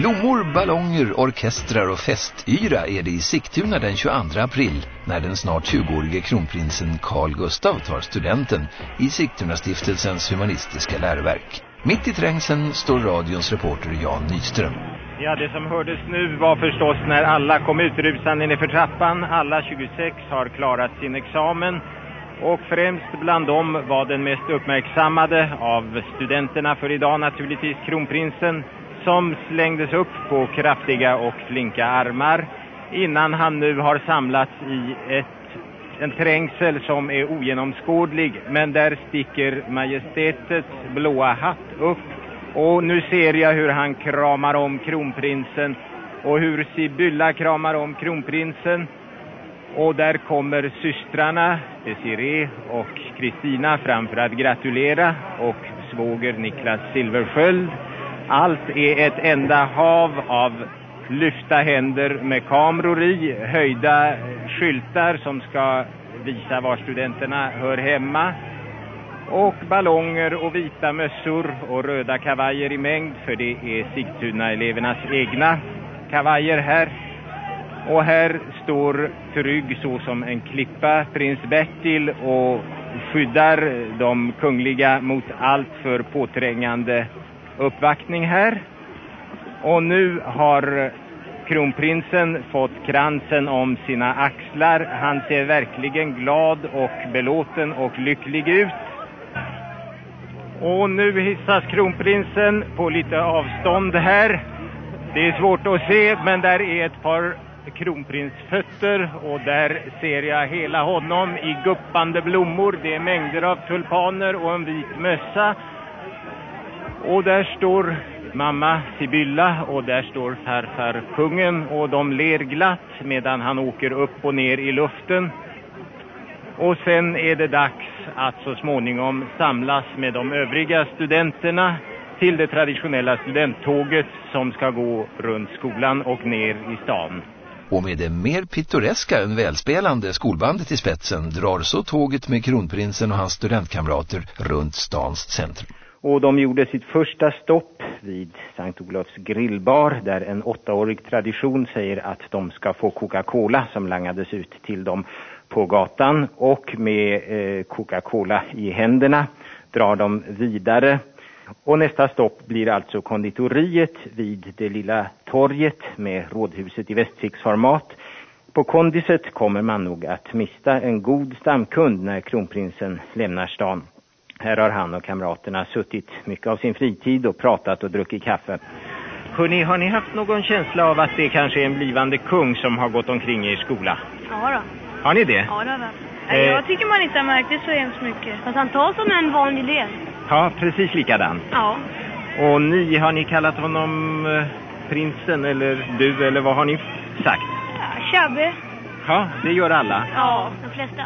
Blommor, ballonger, orkestrar och festyra är det i Sigtuna den 22 april när den snart 20-årige kronprinsen Carl Gustav tar studenten i Sigtuna-stiftelsens humanistiska läroverk. Mitt i trängseln står radions reporter Jan Nyström. Ja, det som hördes nu var förstås när alla kom utrusande ner för trappan. Alla 26 har klarat sin examen. Och främst bland dem var den mest uppmärksammade av studenterna för idag naturligtvis kronprinsen som slängdes upp på kraftiga och flinka armar innan han nu har samlats i ett, en trängsel som är ogenomskådlig men där sticker majestätets blåa hatt upp. Och nu ser jag hur han kramar om kronprinsen och hur Sibylla kramar om kronprinsen. Och där kommer systrarna Desiree och Kristina fram för att gratulera och svåger Niklas Silversköld allt är ett enda hav av lyfta händer med kameror i, höjda skyltar som ska visa var studenterna hör hemma och ballonger och vita mössor och röda kavajer i mängd för det är Sigtuna-elevernas egna kavajer här. Och här står trygg så som en klippa prins Bertil och skyddar de kungliga mot allt för påträngande uppvaktning här. Och nu har kronprinsen fått kransen om sina axlar. Han ser verkligen glad och belåten och lycklig ut. Och nu hissas kronprinsen på lite avstånd här. Det är svårt att se men där är ett par kronprinsfötter och där ser jag hela honom i guppande blommor. Det är mängder av tulpaner och en vit mössa. Och där står mamma Sibylla och där står farfar kungen och de ler glatt medan han åker upp och ner i luften. Och sen är det dags att så småningom samlas med de övriga studenterna till det traditionella studenttåget som ska gå runt skolan och ner i stan. Och med det mer pittoreska än välspelande skolbandet i spetsen drar så tåget med kronprinsen och hans studentkamrater runt stans centrum. Och de gjorde sitt första stopp vid Sankt Olofs grillbar där en åttaårig tradition säger att de ska få Coca-Cola som langades ut till dem på gatan och med eh, Coca-Cola i händerna drar de vidare. Och nästa stopp blir alltså konditoriet vid det lilla torget med rådhuset i västficksformat. På kondiset kommer man nog att mista en god stamkund när kronprinsen lämnar stan. Här har han och kamraterna suttit mycket av sin fritid och pratat och druckit kaffe. Hörrni, har ni haft någon känsla av att det kanske är en blivande kung som har gått omkring i er skola? Ja då. Har ni det? Ja, det har vi. Eh. Jag tycker man inte har märkt det så hemskt mycket. Fast han tar som en vanlig elev. Ja, precis likadan. Ja. Och ni, har ni kallat honom eh, prinsen eller du eller vad har ni sagt? Ja, Chabbe. Ja, det gör alla. Ja, de flesta.